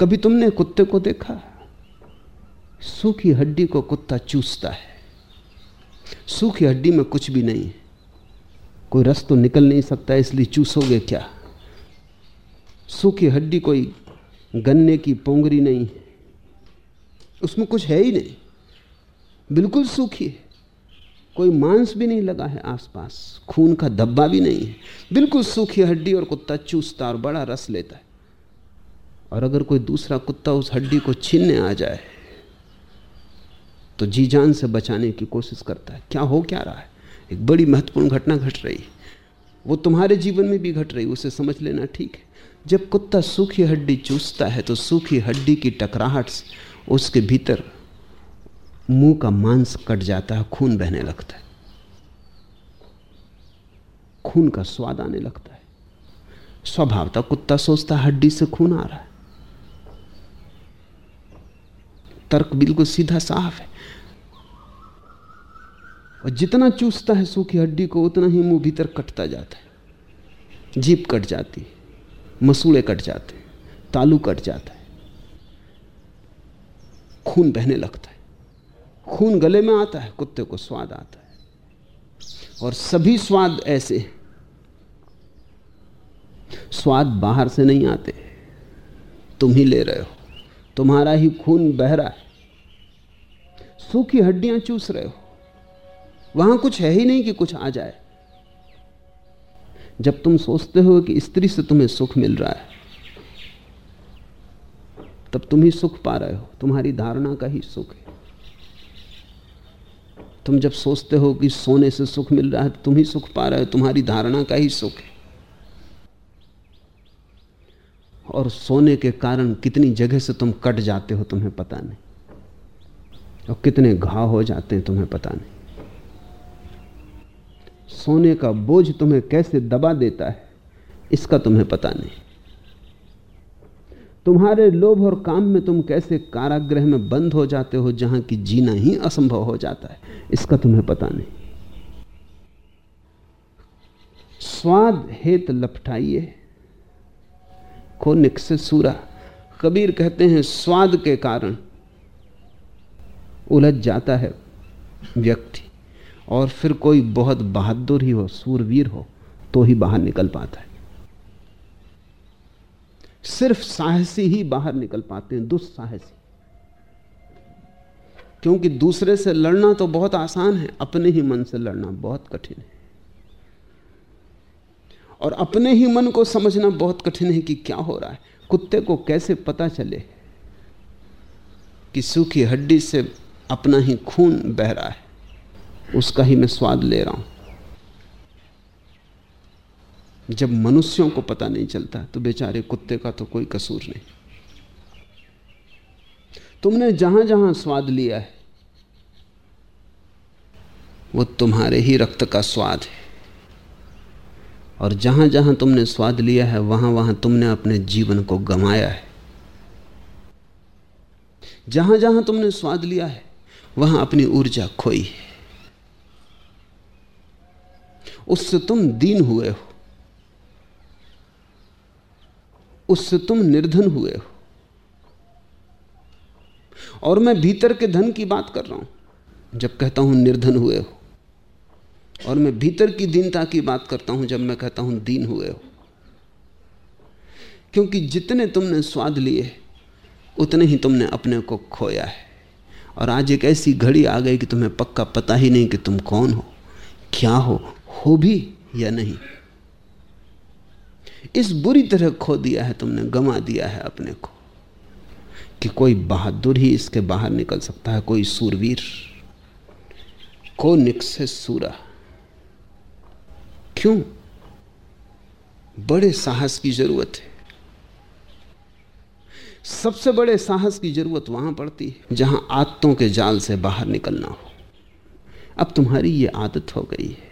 कभी तुमने कुत्ते को देखा? सूखी हड्डी को कुत्ता चूसता है। सूखी हड्डी में कुछ भी नहीं है। कोई रस तो निकल नहीं सकता, इसलिए चूसोगे क्या? सूखी हड्डी कोई गन्ने की पोंगरी नहीं है। उसमें कुछ है ही नहीं। बिल्कुल सूखी है। कोई मांस भी नहीं लगा है आसपास। खून का धब्बा भी नहीं है। बिल्कुल सूखी हड्डी और कुत्ता चूसता और बड़ा रस लेता है। और अगर कोई दूसरा कुत्ता उस हड्डी को छीनने आ जाए तो जी जान से बचाने की कोशिश करता है। क्या हो क्या रहा है? एक बड़ी महत्वपूर्ण घटना घट रही। है वो तुम्हारे जीवन में भी घट रही, उसे समझ लेना ठीक है। जब कुत्ता सूखी हड्डी चूसता है तो सूखी हड्डी की टकराहट से उसके भीतर मुँह का मांस कट जाता है, खून बहने लगता है। खून का स्वाद आने लगता है। स्वभावता कुत्ता सोचता हड्डी से खून आ रहा है। तर्क बिल्कुल सीधा साफ़ है। और जितना चूसता है सूखी हड्डी को, उतना ही मुँह भीतर कटता जाता है। जीप कट जाती है, मसूड़े कट जाते हैं, तालू कट जाता है। खून बहने लगता है। खून गले में आता है, कुत्ते को स्वाद आता है। और सभी स्वाद ऐसे स्वाद बाहर से नहीं आते, तुम ही ले रहे हो। तुम्हारा ही खून बह रहा है। सूखी हड्डियाँ चूस रहे हो। वहाँ कुछ है ही नहीं कि कुछ आ जाए। जब तुम सोचते हो कि स्त्री से तुम्हें सुख मिल रहा है, तब तुम ही सुख पा रहे हो। तुम्हारी धारणा का ही सुख है। तुम जब सोचते हो कि सोने से सुख मिल रहा है तो तुम ही सुख पा रहे हो। तुम्हारी धारणा का ही सुख है। और सोने के कारण कितनी जगह से तुम कट जाते हो तुम्हें पता नहीं। और कितने घाव हो जाते हैं तुम्हें पता नहीं। सोने का बोझ तुम्हें कैसे दबा देता है, इसका तुम्हें पता नहीं। तुम्हारे लोभ और काम में तुम कैसे कारागृह में बंद हो जाते हो, जहाँ की जीना ही असंभव हो जाता है, इसका तुम्हें पता नहीं। स्वाद हेत लपटाइए। को निकसे सूरा। कबीर कहते हैं, स्वाद के कारण उलझ जाता है व्यक्ति, और फिर कोई बहुत बहादुर ही हो, सूरवीर हो तो ही बाहर निकल पाता है। सिर्फ़ साहसी ही बाहर निकल पाते हैं, दुस्साहसी। क्योंकि दूसरे से लड़ना तो बहुत आसान है, अपने ही मन से लड़ना बहुत कठिन है। और अपने ही मन को समझना बहुत कठिन है कि क्या हो रहा है। कुत्ते को कैसे पता चले कि सूखी हड्डी से अपना ही खून बह रहा है? उसका ही मैं स्वाद ले रहा हूँ। जब मनुष्यों को पता नहीं चलता तो बेचारे कुत्ते का तो कोई कसूर नहीं। तुमने जहाँ जहाँ स्वाद लिया है, वो तुम्हारे ही रक्त का स्वाद है। और जहाँ जहाँ तुमने स्वाद लिया है, वहाँ वहाँ तुमने अपने जीवन को गमाया है। जहाँ जहाँ तुमने स्वाद लिया है, वहाँ अपनी ऊर्जा खोई है। उससे तुम दीन हुए हो। उससे तुम निर्धन हुए हो। और मैं भीतर के धन की बात कर रहा हूँ, जब कहता हूँ निर्धन हुए हो। और मैं भीतर की दीनता की बात करता हूँ जब मैं कहता हूँ, दीन हुए हो। क्योंकि जितने तुमने स्वाद लिए, उतने ही तुमने अपने को खोया है। और आज एक ऐसी घड़ी आ गई कि तुम्हें पक्का पता ही नहीं कि तुम कौन हो, क्या हो हो भी या नहीं। इस बुरी तरह खो दिया है तुमने गमा दिया है अपने को, कि कोई बहादुर ही इसके बाहर निकल सकता है, कोई सूरवीर। को निकसे सूरा। क्यों? बड़े साहस की ज़रूरत है। सबसे बड़े साहस की ज़रूरत वहाँ पड़ती है, जहाँ आदतों के जाल से बाहर निकलना हो। अब तुम्हारी ये आदत हो गई है।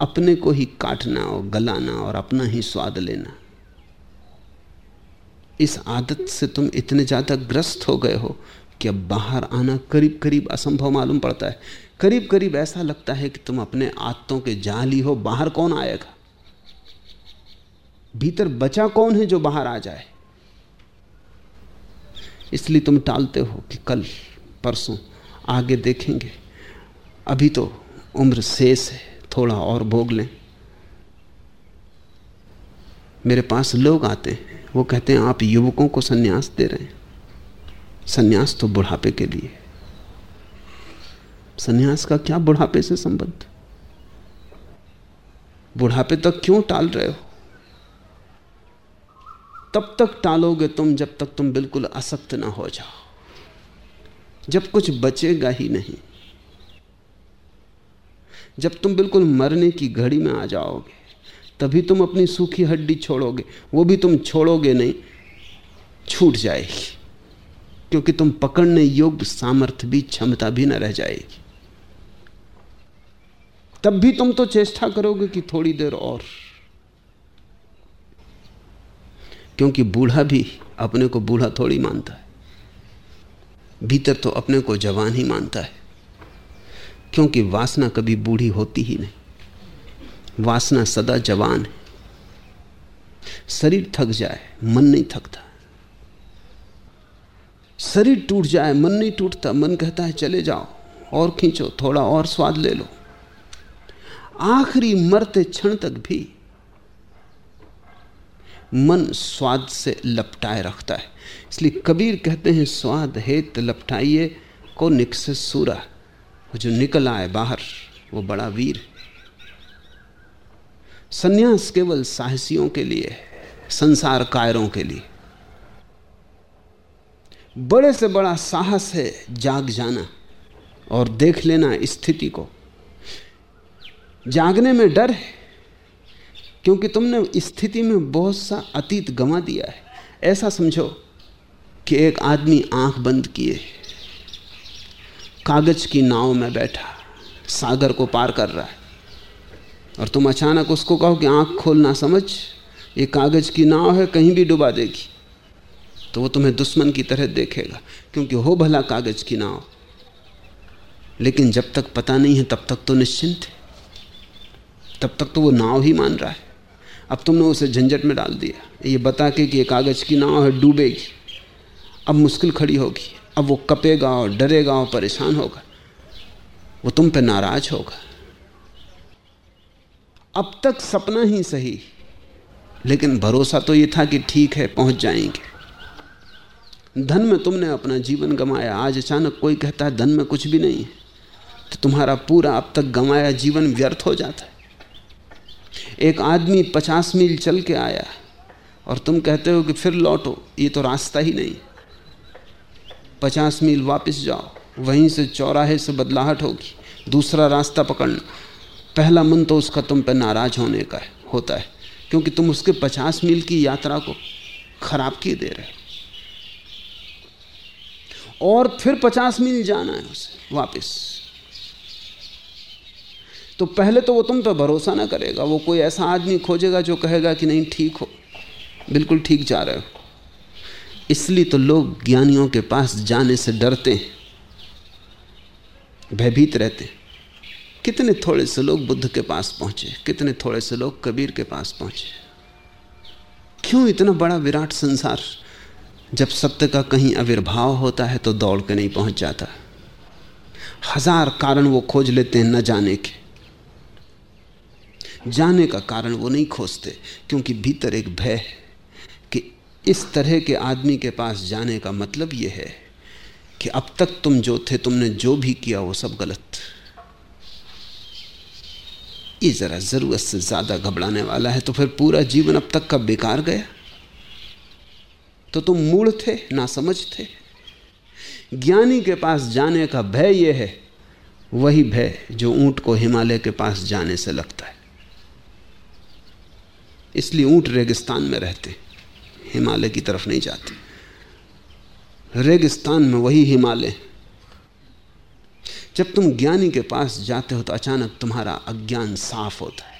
अपने को ही काटना और गलाना और अपना ही स्वाद लेना। इस आदत से तुम इतने ज़्यादा ग्रस्त हो गए हो कि अब बाहर आना करीब करीब असंभव मालूम पड़ता है। करीब करीब ऐसा लगता है कि तुम अपने आदतों के जाल ही हो बाहर कौन आएगा? भीतर बचा कौन है जो बाहर आ जाए? इसलिए तुम टालते हो कि कल, परसों आगे देखेंगे। अभी तो उम्र शेष है, थोड़ा और भोग लें। मेरे पास लोग आते हैं, वो कहते हैं, आप युवकों को सन्यास दे रहे हैं। सन्यास तो बुढ़ापे के लिए सन्यास का क्या बुढ़ापे से संबंध? बुढ़ापे तक क्यों टाल रहे हो? तब तक टालोगे तुम जब तक तुम बिल्कुल असक्त ना हो जाओ। जब कुछ बचेगा ही नहीं। जब तुम बिल्कुल मरने की घड़ी में आ जाओगे, तभी तुम अपनी सूखी हड्डी छोड़ोगे। वो भी तुम छोड़ोगे नहीं, छूट जाएगी। क्योंकि तुम पकड़ने योग्य सामर्थ्य भी, क्षमता भी न रह जाएगी। तब भी तुम तो चेष्टा करोगे कि थोड़ी देर और। क्योंकि बूढ़ा भी अपने को बूढ़ा थोड़ी मानता है। भीतर तो अपने को जवान ही मानता है। क्योंकि वासना कभी बूढ़ी होती ही नहीं। वासना सदा जवान है। शरीर थक जाए, मन नहीं थकता। शरीर टूट जाए, मन नहीं टूटता, मन कहता है, चले जाओ, और खींचो, थोड़ा और स्वाद ले लो। आखिरी मरते क्षण तक भी मन स्वाद से लपटाए रखता है। इसलिए कबीर कहते हैं, स्वाद हेत लपटाइए, को निकसे सूरा। वो जो निकल आए बाहर, वो बड़ा वीर सन्यास केवल साहसियों के लिए संसार कायरों के लिए। बड़े से बड़ा साहस है जाग जाना और देख लेना स्थिति को। जागने में डर है, क्योंकि तुमने स्थिति में बहुत सा अतीत गंवा दिया है। ऐसा समझो कि एक आदमी आँख बंद किए, कागज़ की नाव में बैठा, सागर को पार कर रहा है, और तुम अचानक उसको कहो कि आँख खोलना समझ, ये कागज़ की नाव है, कहीं भी डुबा देगी तो वो तुम्हें दुश्मन की तरह देखेगा, क्योंकि हो भला कागज़ की नाव। लेकिन जब तक पता नहीं है, तब तक तो निश्चिंत है। तब तक तो वो नाव ही मान रहा है। अब तुमने उसे झंझट में डाल दिया। ये बता के कि ये कागज़ की नाव है, डूबेगी। अब मुश्किल खड़ी होगी। अब वो कपेगा और डरेगा और परेशान होगा। वो तुम पे नाराज़ होगा। अब तक सपना ही सही। लेकिन भरोसा तो ये था कि ठीक है, पहुँच जाएँगे। धन में तुमने अपना जीवन गमाया आज अचानक कोई कहता है, धन में कुछ भी नहीं है। तो तुम्हारा पूरा अब तक गमाया जीवन व्यर्थ हो जाता है। एक आदमी पचास मील चल के आया और तुम कहते हो कि फिर लौटो, ये तो रास्ता ही नहीं। पचास मील वापस जाओ, वहीं से चौराहे से बदलाहट होगी, दूसरा रास्ता पकड़ना। पहला मन तो उसका तुम पर नाराज़ होने का है, होता है, क्योंकि तुम उसके पचास मील की यात्रा को खराब किए दे रहे हो। और फिर पचास मील जाना है उसे, वापस। तो पहले तो वो तुम पर भरोसा ना करेगा। वो कोई ऐसा आदमी खोजेगा जो कहेगा कि नहीं, ठीक हो, बिल्कुल ठीक जा रहे हो। इसलिए तो लोग ज्ञानियों के पास जाने से डरते हैं, भयभीत रहते हैं। कितने थोड़े से लोग बुद्ध के पास पहुँचे, कितने थोड़े से लोग कबीर के पास पहुँचे। क्यों इतना बड़ा विराट संसार? जब सत्य का कहीं आविर्भाव होता है तो दौड़ के नहीं पहुँच जाता। हज़ार कारण वो खोज लेते हैं न जाने के। जाने का कारण वो नहीं खोजते, क्योंकि भीतर एक भय है कि इस तरह के आदमी के पास जाने का मतलब यह है कि अब तक तुम जो थे, तुमने जो भी किया वो सब गलत। ये जरा ज़रूरत से ज़्यादा घबराने वाला है तो फिर पूरा जीवन अब तक का बेकार गया। तो तुम मूड थे ना समझ थे। ज्ञानी के पास जाने का भय यह है, वही भय जो ऊँट को हिमालय के पास जाने से लगता है। इसलिए ऊँट रेगिस्तान में रहते, हिमालय की तरफ़ नहीं जाते। रेगिस्तान में वही हिमालय। जब तुम ज्ञानी के पास जाते हो तो अचानक तुम्हारा अज्ञान साफ़ होता है,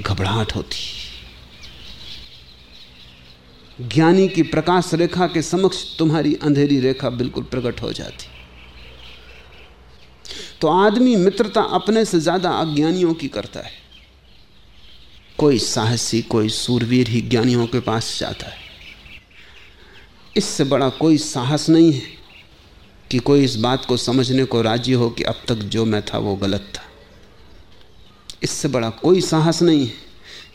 घबराहट होती ज्ञानी की प्रकाश रेखा के समक्ष तुम्हारी अंधेरी रेखा बिल्कुल प्रकट हो जाती। तो आदमी मित्रता अपने से ज़्यादा अज्ञानियों की करता है। कोई साहसी, कोई सूरवीर ही ज्ञानियों के पास जाता है। इससे बड़ा कोई साहस नहीं है कि कोई इस बात को समझने को राज़ी हो कि अब तक जो मैं था वो गलत था। इससे बड़ा कोई साहस नहीं है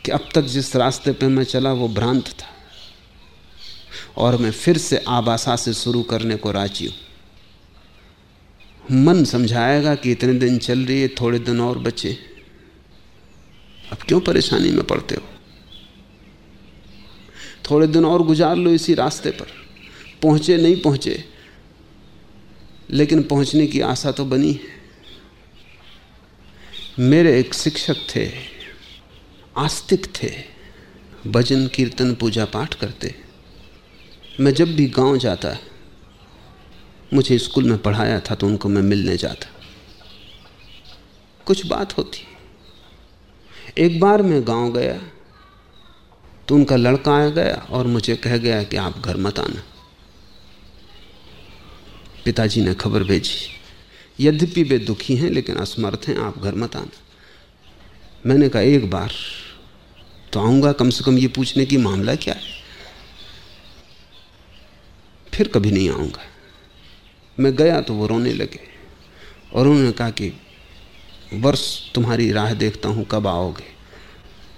कि अब तक जिस रास्ते पे मैं चला वो भ्रांत था और मैं फिर से आबासा से शुरू करने को राज़ी हूँ। मन समझाएगा कि इतने दिन चल रही है, थोड़े दिन और बचे। अब क्यों परेशानी में पड़ते हो? थोड़े दिन और गुजार लो इसी रास्ते पर। पहुँचे नहीं पहुँचे, लेकिन पहुँचने की आशा तो बनी है। मेरे एक शिक्षक थे, आस्तिक थे, भजन कीर्तन पूजा पाठ करते। मैं जब भी गाँव जाता, मुझे स्कूल में पढ़ाया था तो उनको मैं मिलने जाता। कुछ बात होती। एक बार मैं गाँव गया तो उनका लड़का आ गया और मुझे कह गया कि आप घर मत आना। पिताजी ने खबर भेजी, यद्यपि वे दुखी हैं, लेकिन असमर्थ हैं, आप घर मत आना। मैंने कहा, एक बार तो आऊँगा, कम से कम ये पूछने की मामला क्या है? फिर कभी नहीं आऊँगा। मैं गया तो वो रोने लगे और उन्होंने कहा कि वर्ष तुम्हारी राह देखता हूँ कब आओगे?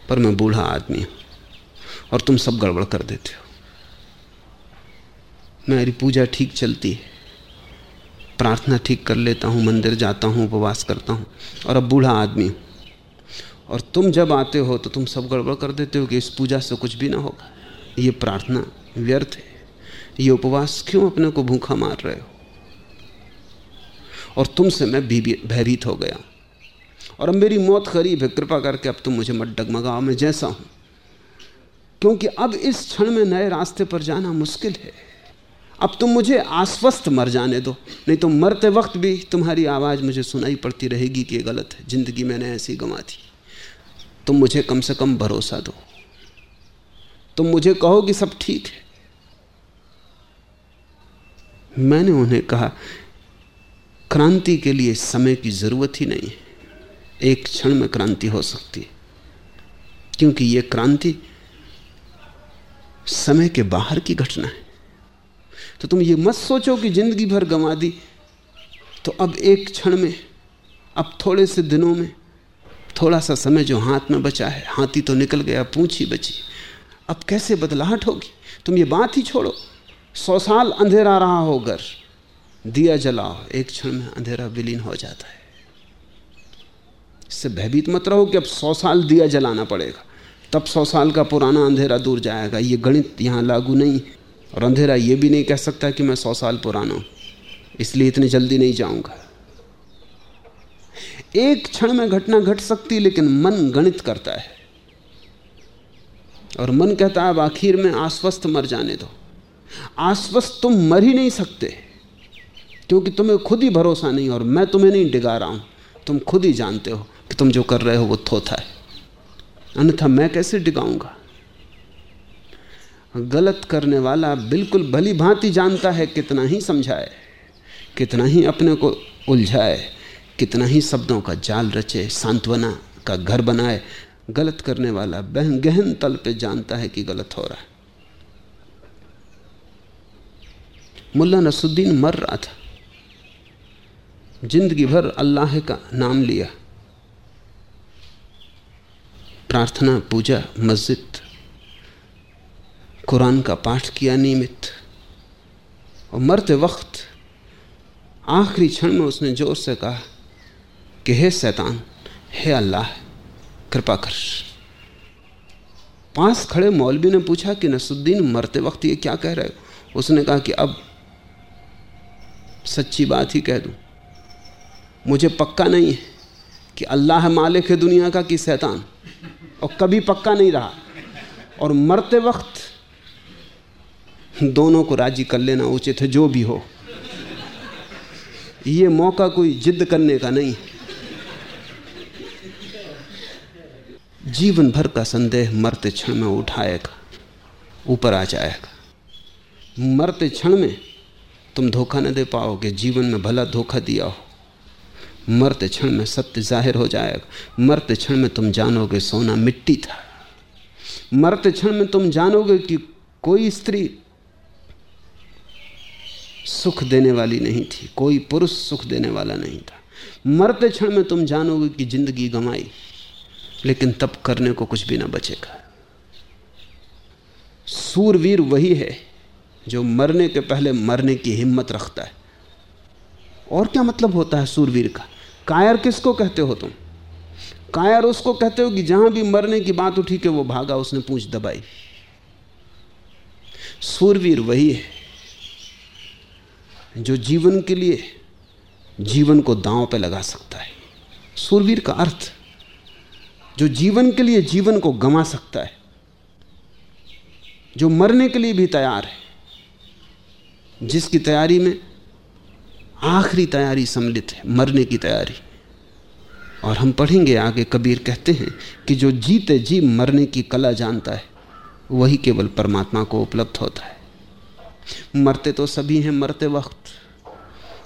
पर मैं बूढ़ा आदमी हूँ और तुम सब गड़बड़ कर देते हो। मेरी पूजा ठीक चलती है। प्रार्थना ठीक कर लेता हूँ, मंदिर जाता हूँ, उपवास करता हूँ और अब बूढ़ा आदमी हूँ। और तुम जब आते हो तो तुम सब गड़बड़ कर देते हो कि इस पूजा से कुछ भी ना होगा। ये प्रार्थना व्यर्थ है। ये उपवास क्यों अपने को भूखा मार रहे हो? और तुमसे मैं भयभीत हो गया और अब मेरी मौत करीब है, कृपा करके अब तुम मुझे मत डगमगाओ, मैं जैसा हूँ। क्योंकि अब इस क्षण में नए रास्ते पर जाना मुश्किल है। अब तुम मुझे आश्वस्त मर जाने दो, नहीं तो मरते वक्त भी तुम्हारी आवाज़ मुझे सुनाई पड़ती रहेगी कि गलत है, ज़िंदगी मैंने ऐसी गंवा थी तुम मुझे कम से कम भरोसा दो। तुम मुझे कहो कि सब ठीक है। मैंने उन्हें कहा, क्रांति के लिए समय की ज़रूरत ही नहीं है। एक क्षण में क्रांति हो सकती है। क्योंकि यह क्रांति समय के बाहर की घटना है। तो तुम ये मत सोचो कि ज़िंदगी भर गंवा दी। तो अब एक क्षण में, अब थोड़े से दिनों में, थोड़ा सा समय जो हाथ में बचा है, हाथी तो निकल गया, पूछ ही बची। अब कैसे बदलाहट होगी? तुम ये बात ही छोड़ो। सौ साल अंधेरा रहा हो, घर। दिया जलाओ। एक क्षण में अंधेरा विलीन हो जाता है। इससे भयभीत मत रहो कि अब सौ साल दिया जलाना पड़ेगा। तब सौ साल का पुराना अंधेरा दूर जाएगा। ये गणित यहाँ लागू नहीं और अंधेरा ये भी नहीं कह सकता कि मैं सौ साल पुराना हूँ। इसलिए इतनी जल्दी नहीं जाऊँगा। एक क्षण में घटना घट सकती, लेकिन मन गणित करता है। और मन कहता है, अब आखिर में आश्वस्त मर जाने दो। आश्वस्त तुम मर ही नहीं सकते, क्योंकि तुम्हें खुद ही भरोसा नहीं और मैं तुम्हें नहीं डिगा रहा हूँ। तुम खुद ही जानते हो। कि तुम जो कर रहे हो वो थोथा है। अन्यथा मैं कैसे डिगाऊँगा? गलत करने वाला बिल्कुल भली भांति जानता है, कितना ही समझाए, कितना ही अपने को उलझाए, कितना ही शब्दों का जाल रचे, सांत्वना का घर बनाए, गलत करने वाला बहन गहन तल पे जानता है कि गलत हो रहा है। मुल्ला नसुद्दीन मर रहा था। ज़िंदगी भर अल्लाह का नाम लिया। प्रार्थना, पूजा, मस्जिद, कुरान का पाठ किया नियमित। और मरते वक्त, आखिरी क्षण में उसने ज़ोर से कहा कि, हे शैतान, हे अल्लाह, कृपा कर। पास खड़े मौलवी ने पूछा कि नसुद्दीन मरते वक्त ये क्या कह रहे हो? उसने कहा कि, अब सच्ची बात ही कह दूँ। मुझे पक्का नहीं है कि अल्लाह मालिक है दुनिया का कि शैतान। और कभी पक्का नहीं रहा। और मरते वक्त दोनों को राज़ी कर लेना उचित है, जो भी हो। ये मौका कोई जिद करने का नहीं। जीवन भर का संदेह मरते क्षण में उठाएगा, ऊपर आ जाएगा। मरते क्षण में तुम धोखा न दे पाओगे, जीवन में भला धोखा दिया हो। मरते क्षण में सत्य ज़ाहिर हो जाएगा। मरते क्षण में तुम जानोगे सोना मिट्टी था। मरते क्षण में तुम जानोगे कि कोई स्त्री सुख देने वाली नहीं थी, कोई पुरुष सुख देने वाला नहीं था। मरते क्षण में तुम जानोगे कि ज़िंदगी गंवाई, लेकिन तब करने को कुछ भी ना बचेगा। सूरवीर वही है जो मरने के पहले मरने की हिम्मत रखता है। और क्या मतलब होता है सूरवीर का? कायर किसको कहते हो तुम? कायर उसको कहते हो कि जहाँ भी मरने की बात उठी के वो भागा, उसने पूछ दबाई। सूरवीर वही है जो जीवन के लिए जीवन को दांव पे लगा सकता है। सूरवीर का अर्थ, जो जीवन के लिए जीवन को गंवा सकता है, जो मरने के लिए भी तैयार है, जिसकी तैयारी में आखिरी तैयारी सम्मिलित है, मरने की तैयारी। और हम पढ़ेंगे, आगे कबीर कहते हैं कि जो जीते जी मरने की कला जानता है, वही केवल परमात्मा को उपलब्ध होता है। मरते तो सभी हैं मरते वक्त।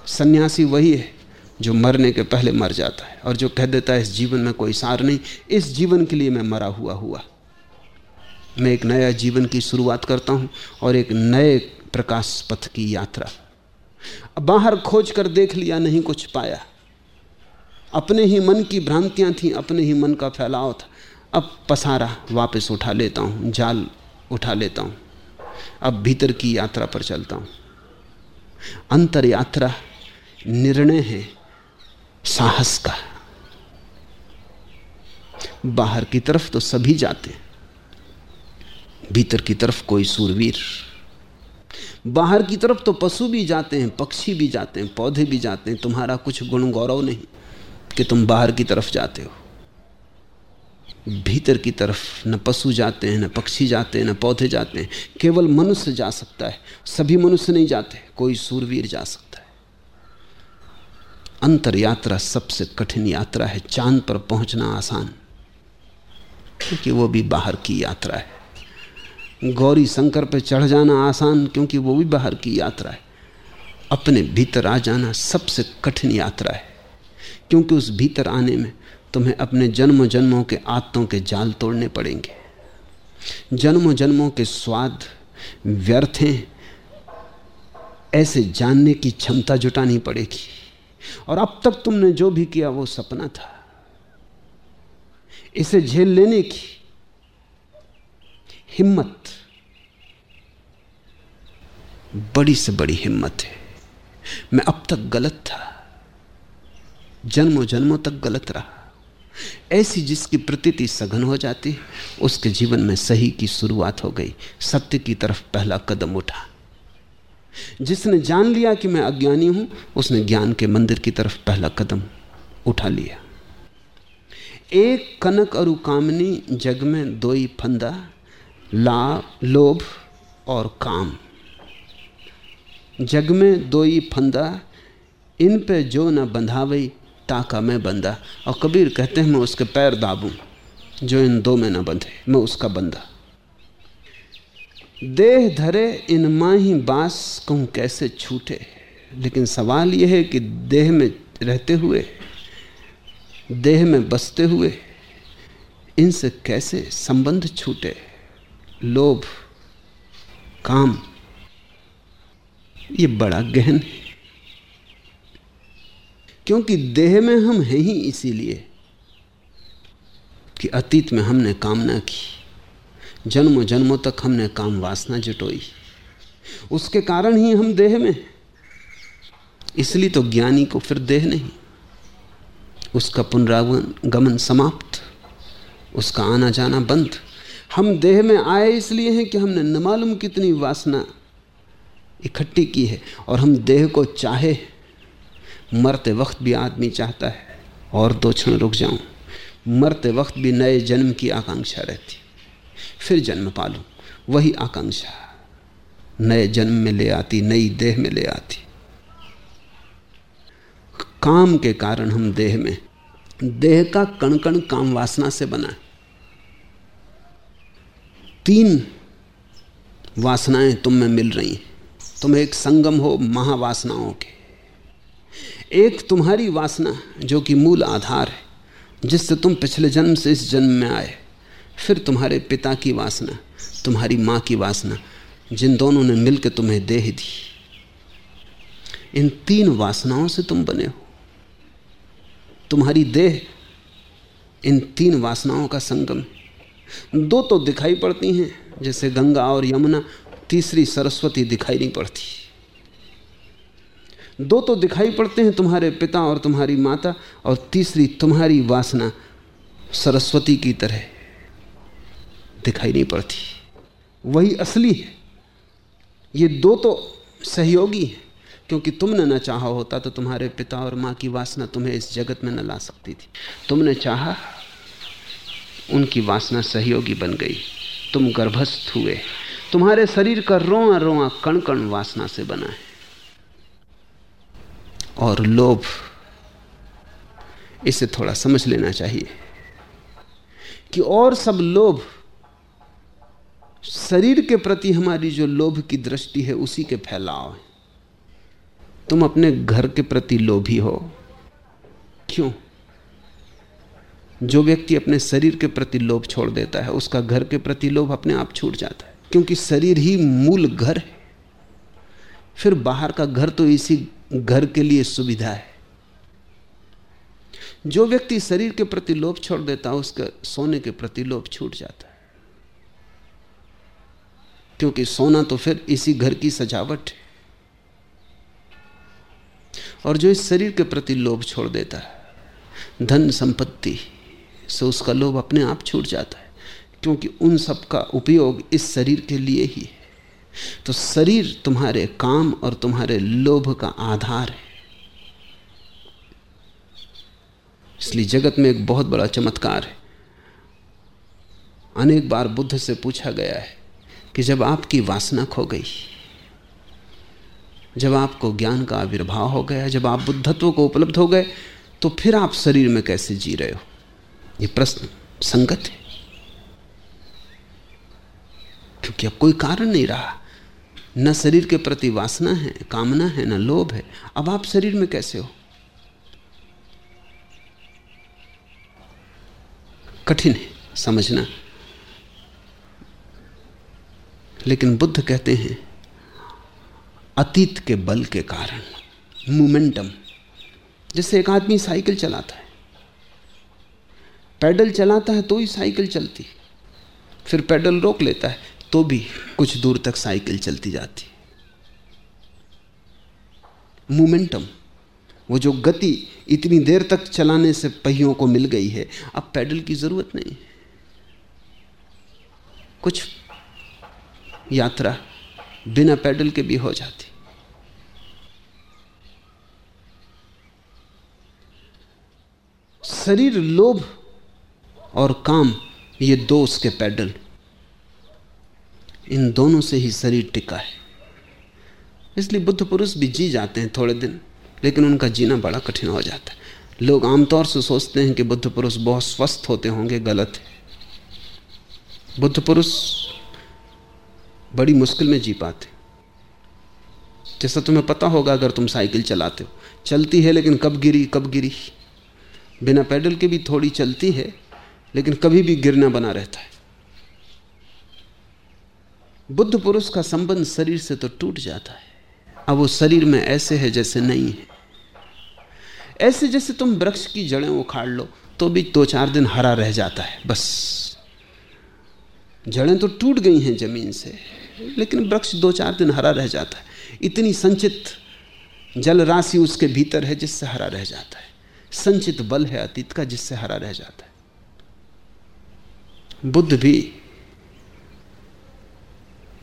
सन्यासी वही है जो मरने के पहले मर जाता है और जो कह देता है, इस जीवन में कोई सार नहीं, इस जीवन के लिए मैं मरा हुआ हुआ। मैं एक नया जीवन की शुरुआत करता हूँ और एक नए प्रकाश पथ की यात्रा। बाहर खोज कर देख लिया, नहीं कुछ पाया। अपने ही मन की भ्रांतियाँ थी, अपने ही मन का फैलाव था। अब पसारा वापस उठा लेता हूँ, जाल उठा लेता हूँ। अब भीतर की यात्रा पर चलता हूँ। अंतर यात्रा निर्णय है साहस का। बाहर की तरफ़ तो सभी जाते भीतर की तरफ़ कोई सूरवीर। बाहर की तरफ़ तो पशु भी जाते हैं, पक्षी भी जाते हैं, पौधे भी जाते हैं, तुम्हारा कुछ गुण गौरव नहीं कि तुम बाहर की तरफ़ जाते हो। भीतर की तरफ़ न पशु जाते हैं, न पक्षी जाते हैं, न पौधे जाते हैं, केवल मनुष्य जा सकता है, सभी मनुष्य नहीं जाते, कोई सूरवीर जा सकता है। अंतर यात्रा सबसे कठिन यात्रा है, चाँद पर पहुँचना आसान, क्योंकि वो भी बाहर की यात्रा है। गौरी शंकर पर चढ़ जाना आसान, क्योंकि वो भी बाहर की यात्रा है। अपने भीतर आ जाना सबसे कठिन यात्रा है। क्योंकि उस भीतर आने में तुम्हें अपने जन्म जन्मों के आत्तों के जाल तोड़ने पड़ेंगे। जन्मों जन्मों के स्वाद व्यर्थ हैं, ऐसे जानने की क्षमता जुटानी पड़ेगी। और अब तक तुमने जो भी किया, वो सपना था। इसे झेल लेने की हिम्मत। बड़ी से बड़ी हिम्मत है। मैं अब तक गलत था। जन्मों जन्मों तक गलत रहा। ऐसी जिसकी प्रतीति सघन हो जाती, उसके जीवन में सही की शुरुआत हो गई। सत्य की तरफ़ पहला कदम उठा। जिसने जान लिया कि मैं अज्ञानी हूँ, उसने ज्ञान के मंदिर की तरफ़ पहला कदम उठा लिया। एक कनक अरु कामनी जग में दोई फंदा ला, लोभ और काम। जग में दो ही फंदा, इन पे जो न बंधावई ताका मैं बंदा। और कबीर कहते हैं, मैं उसके पैर दाबूं, जो इन दो में न बंधे, मैं उसका बंदा। देह धरे, इन माँ ही बास कहूँ कैसे छूटे? लेकिन सवाल यह है कि देह में रहते हुए, देह में बसते हुए, इनसे कैसे संबंध छूटे? लोभ, काम, ये बड़ा गहन है। क्योंकि देह में हम हैं ही इसीलिए कि अतीत में हमने कामना की जन्मों जन्मों तक हमने काम वासना जुटोई। उसके कारण ही हम देह में इसलिए तो ज्ञानी को फिर देह नहीं, उसका पुनरागमन गमन समाप्त, उसका आना जाना बंद। हम देह में आए इसलिए हैं कि हमने न मालूम कितनी वासना इकट्ठी की है और हम देह को चाहे, मरते वक्त भी आदमी चाहता है और दो क्षण रुक जाऊँ। मरते वक्त भी नए जन्म की आकांक्षा रहती। फिर जन्म पालू, वही आकांक्षा नए जन्म में ले आती, नई देह में ले आती। काम के कारण हम देह में, देह का कण कण काम वासना से बना तीन वासनाएँ तुम में मिल रही हैं। तुम एक संगम हो, महावासनाओं के। एक तुम्हारी वासना जो कि मूल आधार है, जिससे तुम पिछले जन्म से इस जन्म में आए। फिर तुम्हारे पिता की वासना, तुम्हारी माँ की वासना, जिन दोनों ने मिलकर तुम्हें देह दी। इन तीन वासनाओं से तुम बने हो। तुम्हारी देह इन तीन वासनाओं का संगम दो तो दिखाई पड़ती हैं, जैसे गंगा और यमुना, तीसरी सरस्वती दिखाई नहीं पड़ती। दो तो दिखाई पड़ते हैं तुम्हारे पिता और तुम्हारी माता, और तीसरी तुम्हारी वासना सरस्वती की तरह दिखाई नहीं पड़ती। वही असली है। ये दो तो सहयोगी हैं, क्योंकि तुमने ना चाहा होता तो तुम्हारे पिता और माँ की वासना तुम्हें इस जगत में न ला सकती थी। तुमने चाहा उनकी वासना सहयोगी बन गई। तुम गर्भस्थ हुए। तुम्हारे शरीर का रोआ रोआ कण कण वासना से बना है। और लोभ, इसे थोड़ा समझ लेना चाहिए कि और सब लोभ, शरीर के प्रति हमारी जो लोभ की दृष्टि है, उसी के फैलाव है। तुम अपने घर के प्रति लोभी हो। क्यों? जो व्यक्ति अपने शरीर के प्रति लोभ छोड़ देता है, उसका घर के प्रति लोभ अपने आप छूट जाता है। क्योंकि शरीर ही मूल घर है। फिर बाहर का घर तो इसी घर के लिए सुविधा है। जो व्यक्ति शरीर के प्रति लोभ छोड़ देता है, उसका सोने के प्रति लोभ छूट जाता है। क्योंकि सोना तो फिर इसी घर की सजावट है। और जो इस शरीर के प्रति लोभ छोड़ देता है, धन संपत्ति से उसका लोभ अपने आप छूट जाता है, क्योंकि उन सब का उपयोग इस शरीर के लिए ही है। तो शरीर तुम्हारे काम और तुम्हारे लोभ का आधार है। इसलिए जगत में एक बहुत बड़ा चमत्कार है। अनेक बार बुद्ध से पूछा गया है कि जब आपकी वासना खो गई, जब आपको ज्ञान का आविर्भाव हो गया, जब आप बुद्धत्व को उपलब्ध हो गए तो फिर आप शरीर में कैसे जी रहे हो? ये प्रश्न संगत है। क्योंकि अब कोई कारण नहीं रहा। न शरीर के प्रति वासना है, कामना है, न लोभ है। अब आप शरीर में कैसे हो? कठिन है समझना। लेकिन बुद्ध कहते हैं, अतीत के बल के कारण, मोमेंटम। जैसे एक आदमी साइकिल चलाता है। पैडल चलाता है तो ही साइकिल चलती फिर पैडल रोक लेता है तो भी कुछ दूर तक साइकिल चलती जाती मोमेंटम, वो जो गति इतनी देर तक चलाने से पहियों को मिल गई है, अब पैडल की ज़रूरत नहीं कुछ यात्रा बिना पैडल के भी हो जाती। शरीर लोभ और काम ये दो उसके पैडल। इन दोनों से ही शरीर टिका है। इसलिए बुद्ध पुरुष भी जी जाते हैं थोड़े दिन, लेकिन उनका जीना बड़ा कठिन हो जाता है। लोग आमतौर से सोचते हैं कि बुद्ध पुरुष बहुत स्वस्थ होते होंगे, गलत है। बुद्ध पुरुष बड़ी मुश्किल में जी पाते जैसा तुम्हें पता होगा अगर तुम साइकिल चलाते हो। चलती है, लेकिन कब गिरी कब गिरी। बिना पैडल के भी थोड़ी चलती है लेकिन कभी भी गिरना बना रहता है। बुद्ध पुरुष का संबंध शरीर से तो टूट जाता है। अब वो शरीर में ऐसे है जैसे नहीं है। ऐसे जैसे तुम वृक्ष की जड़ें उखाड़ लो तो भी दो चार दिन हरा रह जाता है, बस। जड़ें तो टूट गई हैं ज़मीन से, लेकिन वृक्ष दो चार दिन हरा रह जाता है। इतनी संचित जल राशि उसके भीतर है जिससे हरा रह जाता है। संचित बल है अतीत का जिससे हरा रह जाता है। बुद्ध भी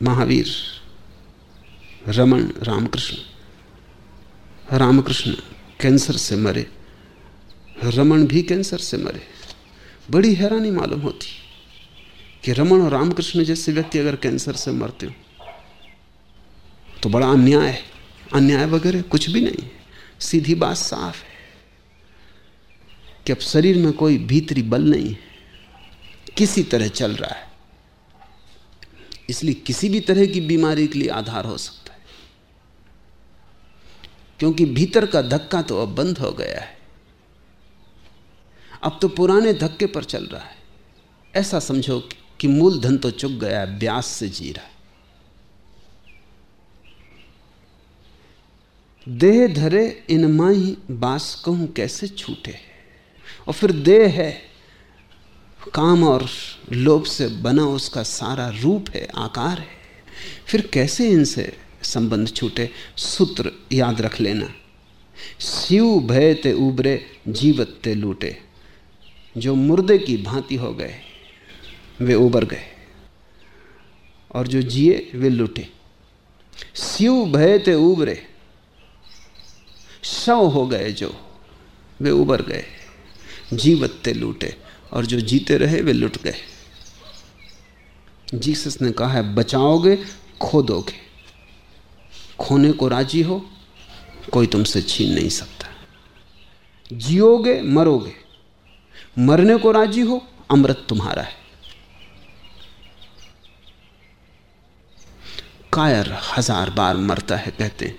महावीर रमन रामकृष्ण रामकृष्ण कैंसर से मरे रमन भी कैंसर से मरे। बड़ी हैरानी मालूम होती कि रमन और रामकृष्ण जैसे व्यक्ति अगर कैंसर से मरते हो तो बड़ा अन्याय है। अन्याय वगैरह कुछ भी नहीं है। सीधी बात साफ़ है कि अब शरीर में कोई भीतरी बल नहीं है। किसी तरह चल रहा है। इसलिए किसी भी तरह की बीमारी के लिए आधार हो सकता है। क्योंकि भीतर का धक्का तो अब बंद हो गया है। अब तो पुराने धक्के पर चल रहा है। ऐसा समझो कि मूलधन तो चुक गया है, ब्यास से जी रहा है। देह धरे इन माही बास कहूँ कैसे छूटे? और फिर देह है काम और लोभ से बना उसका सारा रूप है, आकार है। फिर कैसे इनसे संबंध छूटे? सूत्र याद रख लेना। शिव भय ते उबरे जीवत ते लूटे। जो मुर्दे की भांति हो गए, वे उबर गए। और जो जिए, वे लूटे। शिव भय ते उबरे, शव हो गए जो, वे उबर गए। जीवत ते लूटे। और जो जीते रहे, वे लुट गए। जीसस ने कहा है, बचाओगे खो दोगे खोने को राज़ी हो, कोई तुमसे छीन नहीं सकता। जियोगे, मरोगे। मरने को राज़ी हो, अमृत तुम्हारा है। कायर हज़ार बार मरता है, कहते हैं।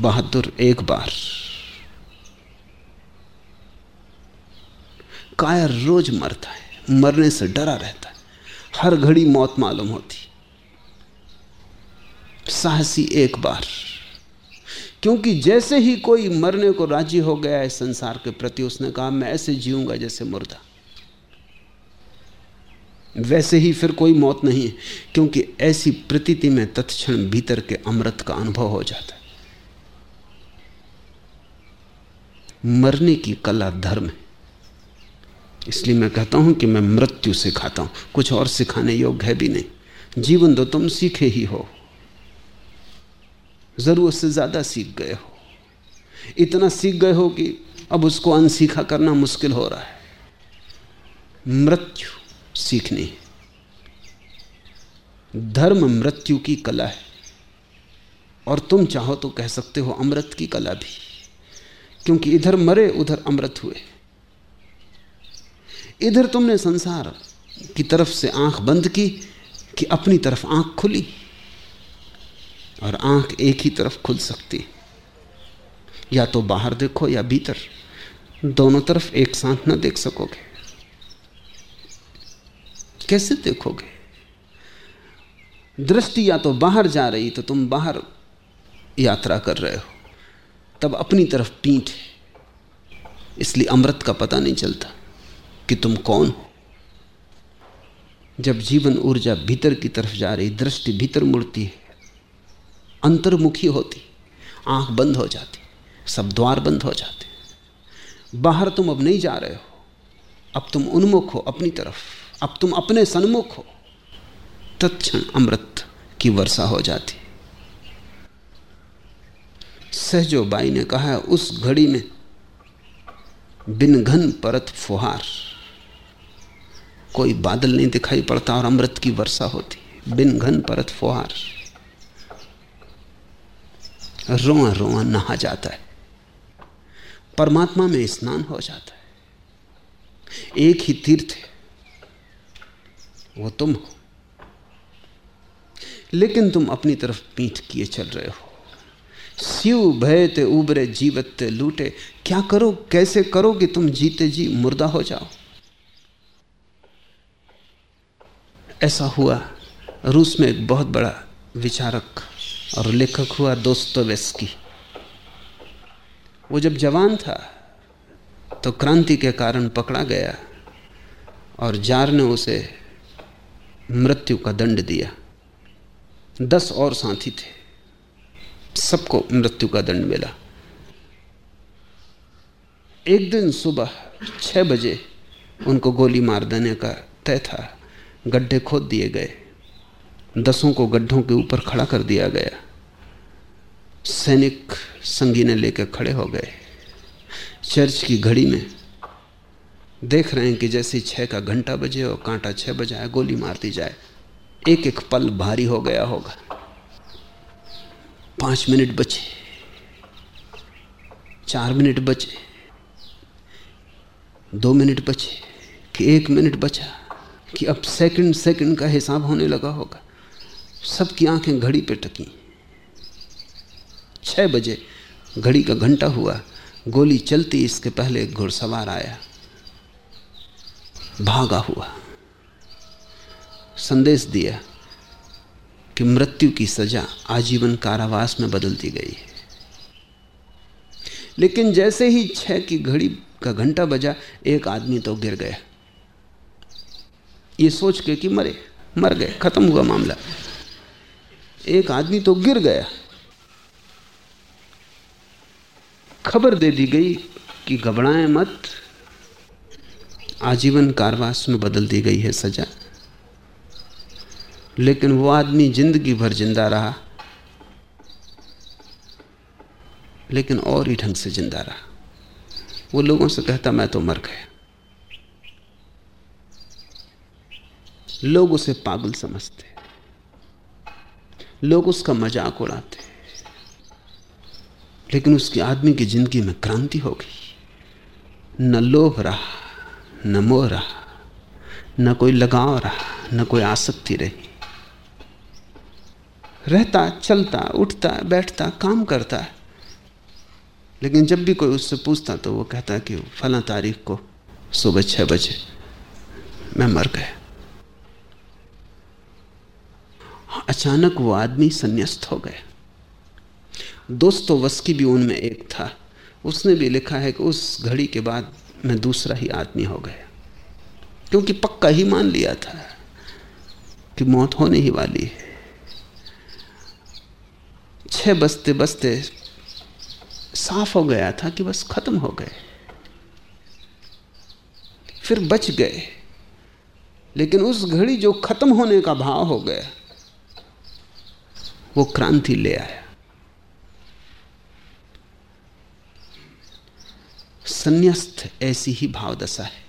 बहादुर एक बार। कायर रोज मरता है, मरने से डरा रहता है। हर घड़ी मौत मालूम होती। साहसी एक बार। क्योंकि जैसे ही कोई मरने को राज़ी हो गया है संसार के प्रति, उसने कहा, मैं ऐसे जीऊँगा जैसे मुर्दा। वैसे ही फिर कोई मौत नहीं है, क्योंकि ऐसी प्रतीति में तत्क्षण भीतर के अमृत का अनुभव हो जाता है। मरने की कला धर्म है। इसलिए मैं कहता हूँ कि मैं मृत्यु सिखाता हूँ। कुछ और सिखाने योग्य है भी नहीं। जीवन तो तुम सीखे ही हो। ज़रूरत से ज़्यादा सीख गए हो। इतना सीख गए हो कि अब उसको अनसीखा करना मुश्किल हो रहा है। मृत्यु सीखनी धर्म मृत्यु की कला है। और तुम चाहो तो कह सकते हो अमृत की कला भी। क्योंकि इधर मरे, उधर अमृत हुए। इधर तुमने संसार की तरफ़ से आँख बंद की कि अपनी तरफ़ आँख खुली और आँख एक ही तरफ़ खुल सकती। या तो बाहर देखो या भीतर, दोनों तरफ़ एक साथ ना देख सकोगे। कैसे देखोगे? दृष्टि या तो बाहर जा रही तो तुम बाहर यात्रा कर रहे हो। तब अपनी तरफ़ पीठ इसलिए अमृत का पता नहीं चलता। कि तुम कौन हो? जब जीवन ऊर्जा भीतर की तरफ़ जा रही, दृष्टि भीतर मुड़ती है, अंतर्मुखी होती, आँख बंद हो जाती, सब द्वार बंद हो जाते बाहर तुम अब नहीं जा रहे हो। अब तुम उन्मुख हो अपनी तरफ़। अब तुम अपने सन्मुख हो। तत्क्षण अमृत की वर्षा हो जाती। सहजो बाई ने कहा, उस घड़ी में बिन घन परत फुहार। कोई बादल नहीं दिखाई पड़ता और अमृत की वर्षा होती बिन घन परत फुहार। रोआ रोआ नहा जाता है। परमात्मा में स्नान हो जाता है। एक ही तीर्थ है। वो तुम हो। लेकिन तुम अपनी तरफ़ पीठ किए चल रहे हो। शिव भय ते उबरे जीवत लूटे। क्या करो, कैसे करो कि तुम जीते जी, मुर्दा हो जाओ। ऐसा हुआ। रूस में एक बहुत बड़ा विचारक और लेखक हुआ दोस्तोवेस्की। वो जब जवान था तो क्रांति के कारण पकड़ा गया और जार ने उसे मृत्यु का दंड दिया। दस और साथी थे। सबको मृत्यु का दंड मिला। एक दिन सुबह छह बजे उनको गोली मार देने का तय था। गड्ढे खोद दिए गए। दसों को गड्ढों के ऊपर खड़ा कर दिया गया। सैनिक संगीने लेकर खड़े हो गए। चर्च की घड़ी में देख रहे हैं कि जैसे छह का घंटा बजे और कांटा छह बजाए गोली मार दी जाए एक एक पल भारी हो गया होगा। पाँच मिनट बचे, चार मिनट बचे, दो मिनट बचे कि एक मिनट बचा। कि अब सेकंड सेकंड का हिसाब होने लगा होगा। सबकी आँखें घड़ी पे टकी। छह बजे घड़ी का घंटा हुआ। गोली चलती इसके पहले घुड़सवार आया। भागा हुआ। संदेश दिया कि मृत्यु की सजा आजीवन कारावास में बदल दी गई है। लेकिन जैसे ही छह की घड़ी का घंटा बजा, एक आदमी तो गिर गया। ये सोच के कि मरे, मर गए, खत्म हुआ मामला। एक आदमी तो गिर गया। खबर दे दी गई कि घबराएँ मत। आजीवन कारवास में बदल दी गई है सजा। लेकिन वो आदमी ज़िंदगी भर ज़िंदा रहा। लेकिन और ही ढंग से ज़िंदा रहा। वो लोगों से कहता, मैं तो मर गया। लोग उसे पागल समझते लोग उसका मज़ाक उड़ाते लेकिन उसकी आदमी की ज़िंदगी में क्रांति हो गई। न लोभ रहा, न मोह रहा, न कोई लगाव रहा, न कोई आसक्ति रही। रहता, चलता, उठता, बैठता, काम करता। है लेकिन जब भी कोई उससे पूछता तो वो कहता कि फला तारीख को सुबह छह बजे मैं मर गया। अचानक वो आदमी संन्यास्त हो गया। दोस्तों वस्की भी उनमें एक था। उसने भी लिखा है कि उस घड़ी के बाद मैं दूसरा ही आदमी हो गया। क्योंकि पक्का ही मान लिया था कि मौत होने ही वाली है। छह बजते बजते साफ़ हो गया था कि बस खत्म हो गए। फिर बच गए। लेकिन उस घड़ी जो खत्म होने का भाव हो गया वो क्रांति ले आया। संन्यास्त ऐसी ही भावदशा है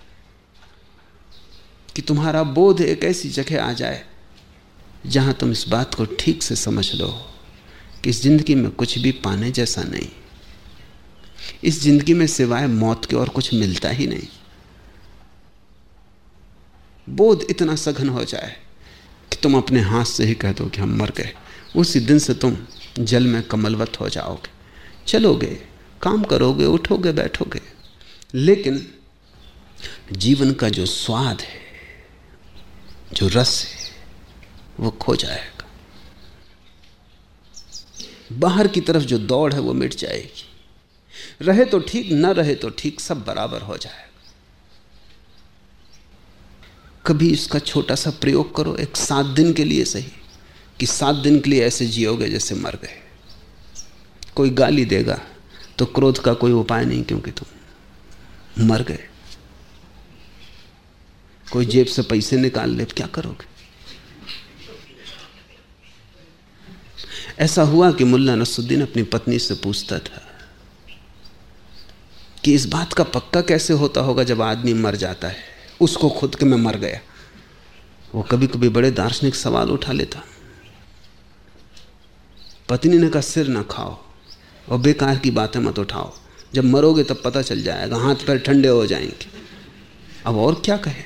कि तुम्हारा बोध एक ऐसी जगह आ जाए जहाँ तुम इस बात को ठीक से समझ लो कि इस ज़िंदगी में कुछ भी पाने जैसा नहीं। इस ज़िंदगी में सिवाय मौत के और कुछ मिलता ही नहीं। बोध इतना सघन हो जाए कि तुम अपने हाथ से ही कह दो कि हम मर गए। उसी दिन से तुम जल में कमलवत हो जाओगे। चलोगे, काम करोगे, उठोगे, बैठोगे। लेकिन जीवन का जो स्वाद है, जो रस है, वो खो जाएगा। बाहर की तरफ़ जो दौड़ है, वो मिट जाएगी। रहे तो ठीक, न रहे तो ठीक, सब बराबर हो जाएगा। कभी इसका छोटा सा प्रयोग करो, एक सात दिन के लिए सही। कि सात दिन के लिए ऐसे जियोगे जैसे मर गए। कोई गाली देगा तो क्रोध का कोई उपाय नहीं क्योंकि तुम मर गए। कोई जेब से पैसे निकाल ले क्या करोगे? ऐसा हुआ कि मुल्ला नसुद्दीन अपनी पत्नी से पूछता था कि इस बात का पक्का कैसे होता होगा जब आदमी मर जाता है? उसको खुद के मैं मर गया। वो कभी कभी बड़े दार्शनिक सवाल उठा लेता। पत्नी ने कहा, सिर ना खाओ और बेकार की बातें मत उठाओ। जब मरोगे तब पता चल जाएगा, हाथ पैर ठंडे हो जाएँगे। अब और क्या कहे?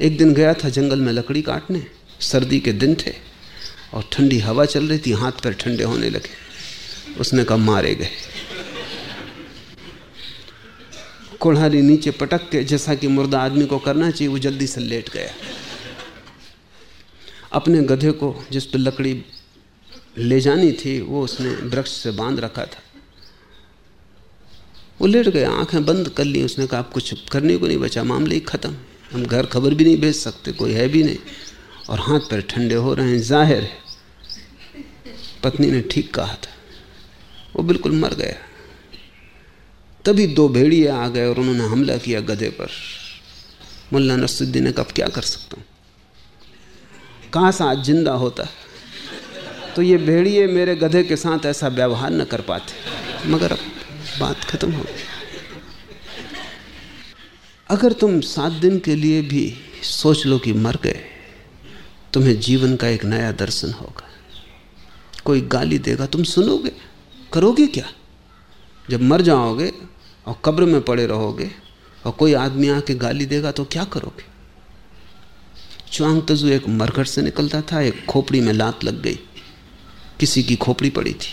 एक दिन गया था जंगल में लकड़ी काटने, सर्दी के दिन थे और ठंडी हवा चल रही थी, हाथ पैर ठंडे होने लगे। उसने कहा, मारे गए। कुल्हाड़ी नीचे पटक के, जैसा कि मुर्दा आदमी को करना चाहिए, वो जल्दी से लेट गया। अपने गधे को, जिस पर लकड़ी ले जानी थी, वो उसने वृक्ष से बाँध रखा था। वो लेट गया आँखें बंद कर ली, उसने कहा, आप कुछ करने को नहीं बचा, मामले ही ख़त्म। हम घर खबर भी नहीं भेज सकते, कोई है भी नहीं। और हाथ पैर ठंडे हो रहे हैं, ज़ाहिर है। पत्नी ने ठीक कहा था। वो बिल्कुल मर गया। तभी दो भेड़िए आ गए और उन्होंने हमला किया गधे पर। मुल्ला नसुद्दीन ने कब क्या कर सकता हूँ? कहाँ सा आज ज़िंदा होता तो ये भेड़िए मेरे गधे के साथ ऐसा व्यवहार न कर पाते। मगर अब बात खत्म हो गई। अगर तुम सात दिन के लिए भी सोच लो कि मर गए, तुम्हें जीवन का एक नया दर्शन होगा। कोई गाली देगा, तुम सुनोगे? करोगे क्या? जब मर जाओगे और कब्र में पड़े रहोगे और कोई आदमी आके गाली देगा तो क्या करोगे? चुआंग तजु एक मरघट से निकलता था, एक खोपड़ी में लात लग गई। किसी की खोपड़ी पड़ी थी।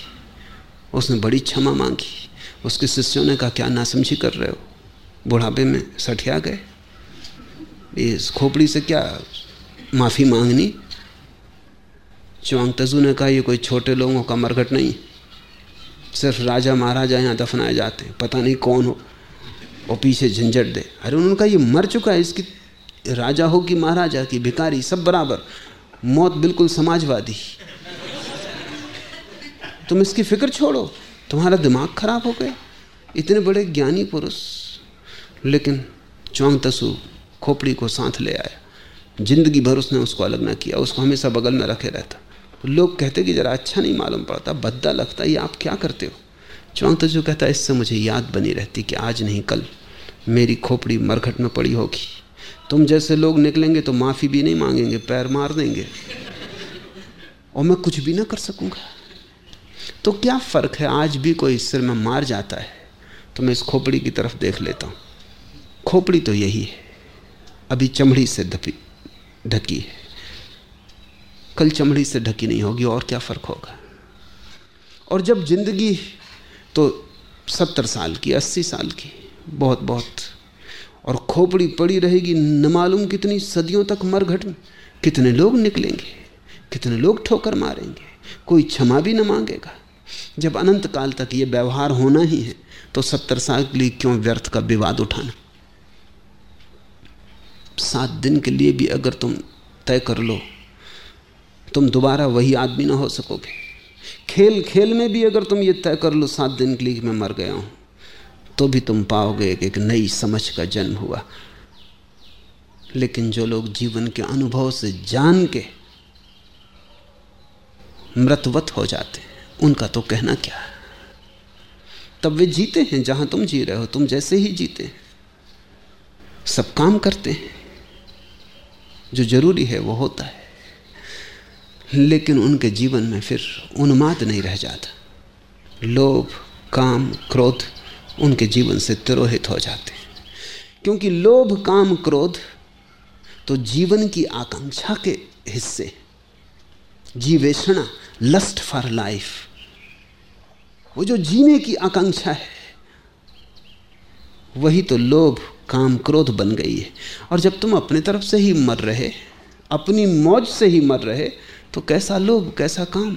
उसने बड़ी क्षमा मांगी। उसके शिष्यों ने कहा, क्या नासमझी कर रहे हो? बुढ़ापे में सठिया गए? इस खोपड़ी से क्या माफ़ी मांगनी? चुआंग तजू ने कहा, ये कोई छोटे लोगों का मरघट नहीं। सिर्फ़ राजा महाराजा यहाँ दफनाए जाते हैं। पता नहीं कौन हो। और पीछे झंझट दे। अरे उन्होंने कहा, ये मर चुका है। इसकी राजा हो कि महाराजा की भिकारी सब बराबर। मौत बिल्कुल समाजवादी। तुम इसकी फ़िक्र छोड़ो, तुम्हारा दिमाग खराब हो गया। इतने बड़े ज्ञानी पुरुष। लेकिन चौंग तसु खोपड़ी को साथ ले आया। ज़िंदगी भर उसने उसको अलग ना किया, उसको हमेशा बगल में रखे रहता। लोग कहते कि जरा अच्छा नहीं मालूम पड़ता भद्दा लगता ये आप क्या करते हो? चौंग तसु कहता, इससे मुझे याद बनी रहती कि आज नहीं, कल मेरी खोपड़ी मरघट में पड़ी होगी। तुम जैसे लोग निकलेंगे तो माफ़ी भी नहीं मांगेंगे, पैर मार देंगे। और मैं कुछ भी ना कर सकूँगा। तो क्या फ़र्क है? आज भी कोई सिर में मार जाता है तो मैं इस खोपड़ी की तरफ़ देख लेता हूँ। खोपड़ी तो यही है। अभी चमड़ी से ढकी ढकी है। कल चमड़ी से ढकी नहीं होगी, और क्या फ़र्क होगा? और जब ज़िंदगी तो सत्तर साल की, अस्सी साल की बहुत बहुत और खोपड़ी पड़ी रहेगी, न मालूम कितनी सदियों तक मरघट में। कितने लोग निकलेंगे, कितने लोग ठोकर मारेंगे, कोई क्षमा भी न मांगेगा। जब अनंत काल तक ये व्यवहार होना ही है तो सत्तर साल के लिए क्यों व्यर्थ का विवाद उठाना? सात दिन के लिए भी अगर तुम तय कर लो, तुम दोबारा वही आदमी ना हो सकोगे। खेल खेल में भी अगर तुम ये तय कर लो सात दिन के लिए मैं मर गया हूँ तो भी तुम पाओगे कि एक नई समझ का जन्म हुआ। लेकिन जो लोग जीवन के अनुभव से जान के मृतवत हो जाते उनका तो कहना क्या तब वे जीते हैं, जहाँ तुम जी रहे हो, तुम जैसे ही जीते हैं। सब काम करते हैं। जो ज़रूरी है, वो होता है। लेकिन उनके जीवन में फिर उन्माद नहीं रह जाता। लोभ, काम, क्रोध उनके जीवन से तिरोहित हो जाते हैं। क्योंकि लोभ, काम, क्रोध तो जीवन की आकांक्षा के हिस्से जीवेषणा लस्ट फॉर लाइफ वो जो जीने की आकांक्षा है, वही तो लोभ, काम, क्रोध बन गई है। और जब तुम अपने तरफ़ से ही मर रहे, अपनी मौज से ही मर रहे तो कैसा लोभ, कैसा काम?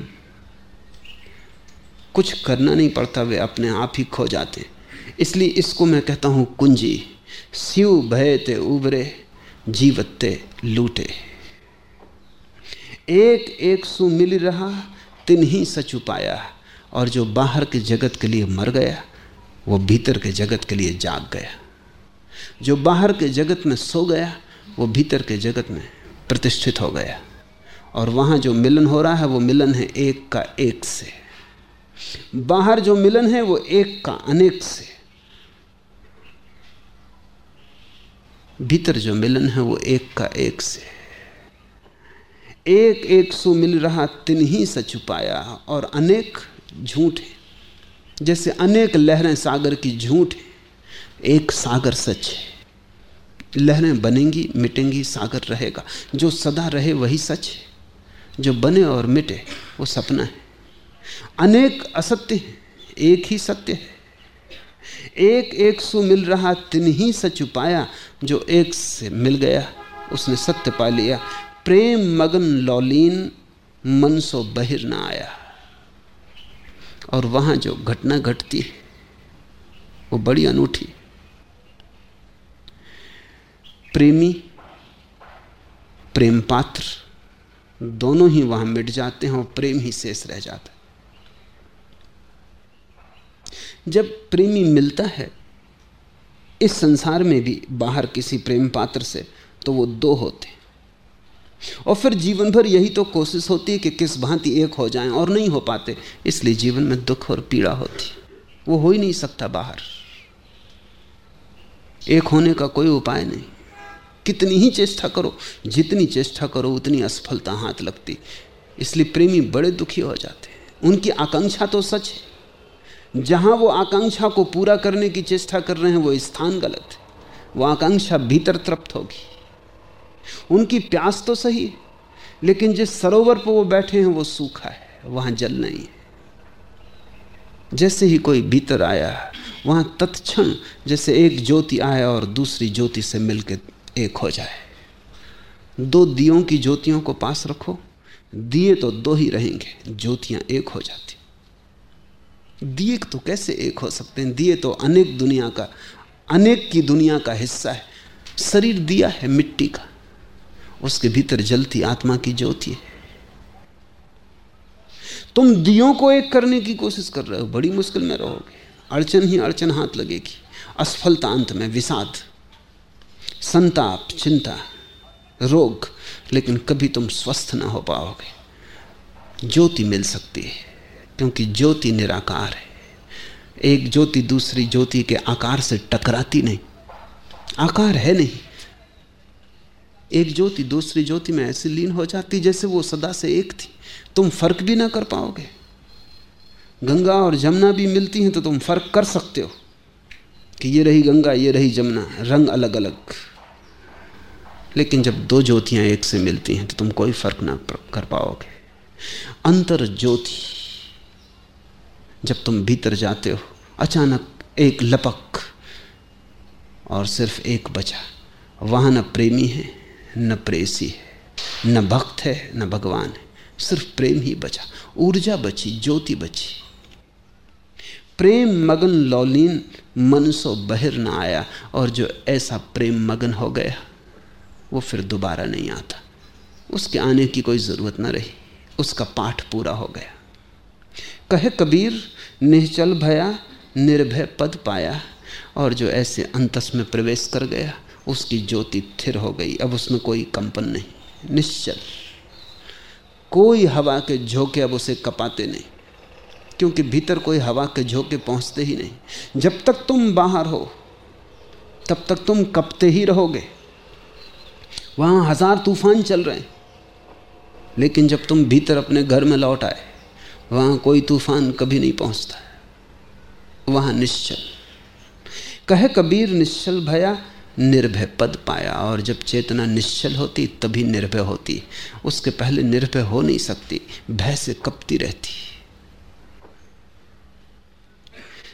कुछ करना नहीं पड़ता, वे अपने आप ही खो जाते। इसलिए इसको मैं कहता हूँ, कुंजी शिव भय ते उबरे जीवते लूटे। एक एक सु मिल रहा तिन ही सच उपाया और जो बाहर के जगत के लिए मर गया, वो भीतर के जगत के लिए जाग गया। जो बाहर के जगत में सो गया, वो भीतर के जगत में प्रतिष्ठित हो गया। और वहाँ जो मिलन हो रहा है, वो मिलन है एक का एक से। बाहर जो मिलन है, वो एक का अनेक से। भीतर जो मिलन है, वो एक का एक से। एक एक सो मिल रहा, तिन ही सच पाया और अनेक झूठ है। जैसे अनेक लहरें सागर की झूठ है। एक सागर सच है। लहरें बनेंगी, मिटेंगी, सागर रहेगा। जो सदा रहे वही सच है। जो बने और मिटे, वो सपना है। अनेक असत्य है, एक ही सत्य है। एक एक सो मिल रहा, तिन ही सच पाया। जो एक से मिल गया, उसने सत्य पा लिया। प्रेम मगन लौलीन, मन सो बहिर ना आया। और वहाँ जो घटना घटती है, वो बड़ी अनूठी। प्रेमी प्रेम पात्र दोनों ही वहाँ मिट जाते हैं और प्रेम ही शेष रह जाता है। जब प्रेमी मिलता है, इस संसार में भी बाहर किसी प्रेम पात्र से तो वो दो होते और फिर जीवन भर यही तो कोशिश होती है कि किस भांति एक हो जाएँ और नहीं हो पाते। इसलिए जीवन में दुख और पीड़ा होती। वो हो ही नहीं सकता बाहर। एक होने का कोई उपाय नहीं। कितनी ही चेष्टा करो, जितनी चेष्टा करो, उतनी असफलता हाथ लगती। इसलिए प्रेमी बड़े दुखी हो जाते हैं। उनकी आकांक्षा तो सच है। जहाँ वो आकांक्षा को पूरा करने की चेष्टा कर रहे हैं, वो स्थान गलत है। वो आकांक्षा भीतर तृप्त होगी। उनकी प्यास तो सही है, लेकिन जिस सरोवर पर वो बैठे हैं, वो सूखा है, वहाँ जल नहीं है। जैसे ही कोई भीतर आया, वहाँ तत्क्षण जैसे एक ज्योति आए और दूसरी ज्योति से मिलकर एक हो जाए। दो दियों की ज्योतियों को पास रखो, दिए तो दो ही रहेंगे, ज्योतियाँ एक हो जाती। दिए तो कैसे एक हो सकते हैं? दिए तो अनेक दुनिया का, अनेक की दुनिया का हिस्सा है। शरीर दिया है मिट्टी का। उसके भीतर जलती आत्मा की ज्योति है। तुम दियों को एक करने की कोशिश कर रहे हो, बड़ी मुश्किल में रहोगे। अड़चन ही अड़चन हाथ लगेगी। असफलता अंत में विषाद, संताप, चिंता, रोग, लेकिन कभी तुम स्वस्थ ना हो पाओगे। ज्योति मिल सकती है, क्योंकि ज्योति निराकार है। एक ज्योति दूसरी ज्योति के आकार से टकराती नहीं। आकार है नहीं। एक ज्योति दूसरी ज्योति में ऐसी लीन हो जाती जैसे वो सदा से एक थी। तुम फ़र्क भी ना कर पाओगे। गंगा और जमुना भी मिलती हैं तो तुम फ़र्क कर सकते हो। कि ये रही गंगा, ये रही जमुना, रंग अलग अलग लेकिन जब दो ज्योतियाँ एक से मिलती हैं तो तुम कोई फ़र्क ना कर पाओगे। अंतर ज्योति। जब तुम भीतर जाते हो, अचानक एक लपक और सिर्फ़ एक बचा। वहाँ न प्रेमी है न प्रेसी है न भक्त है, न भगवान है। सिर्फ़ प्रेम ही बचा, ऊर्जा बची, ज्योति बची। प्रेम मगन लौलीन मन सो बहिर ना आया, और जो ऐसा प्रेम मगन हो गया, वो फिर दोबारा नहीं आता। उसके आने की कोई ज़रूरत न रही, उसका पाठ पूरा हो गया। कहे कबीर, निश्चल भया, निर्भय पद पाया, और जो ऐसे अंतस में प्रवेश कर गया उसकी ज्योति थिर हो गई। अब उसमें कोई कंपन नहीं। निश्चल। कोई हवा के झोंके अब उसे कपाते नहीं। क्योंकि भीतर कोई हवा के झोंके पहुँचते ही नहीं। जब तक तुम बाहर हो, तब तक तुम कपते ही रहोगे। वहाँ हज़ार तूफ़ान चल रहे हैं। लेकिन जब तुम भीतर अपने घर में लौट आए, वहाँ कोई तूफ़ान कभी नहीं पहुँचता। वहाँ निश्चल। कहे कबीर, निश्चल भया निर्भय पद पाया और जब चेतना निश्चल होती, तभी निर्भय होती। उसके पहले निर्भय हो नहीं सकती, भय से कपती रहती।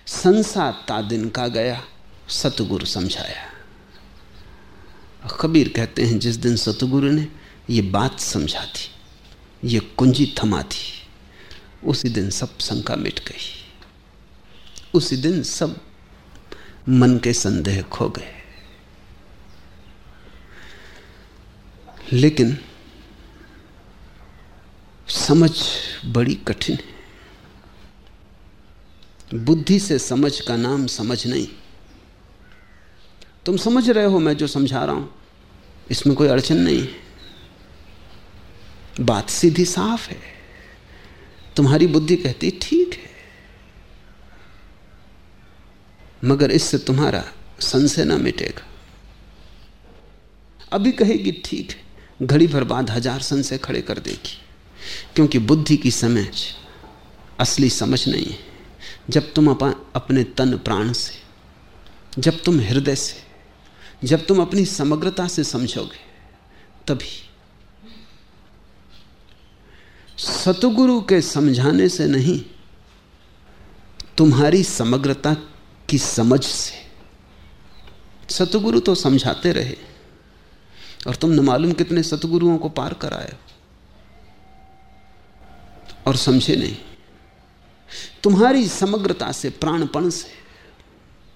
संसार ता दिन का गया, सतगुरु समझाया। कबीर कहते हैं, जिस दिन सतगुरु ने ये बात समझा थी ये कुंजी थमा थी उसी दिन सब शंका मिट गई। उसी दिन सब मन के संदेह खो गए। लेकिन समझ बड़ी कठिन है। बुद्धि से समझ का नाम समझ नहीं। तुम समझ रहे हो मैं जो समझा रहा हूँ, इसमें कोई अड़चन नहीं है। बात सीधी साफ़ है। तुम्हारी बुद्धि कहती ठीक है। मगर इससे तुम्हारा संशय ना मिटेगा। अभी कहेगी, ठीक है। घड़ी भर बाद हज़ार सन से खड़े कर देगी क्योंकि बुद्धि की समझ असली समझ नहीं है। जब तुम अपा, अपने तन प्राण से, जब तुम हृदय से, जब तुम अपनी समग्रता से समझोगे, तभी सतगुरु के समझाने से नहीं, तुम्हारी समग्रता की समझ से। सतगुरु तो समझाते रहे। और तुम न मालूम कितने सतगुरुओं को पार कराए और समझे नहीं। तुम्हारी समग्रता से, प्राणपण से,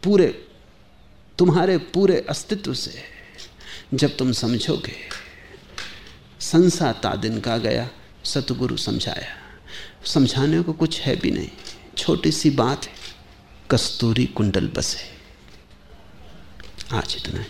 पूरे, तुम्हारे पूरे अस्तित्व से, जब तुम समझोगे संसा ता दिन का गया, सतगुरु समझाया। समझाने को कुछ है भी नहीं। छोटी सी बात है, कस्तूरी कुंडल बसे। आज इतना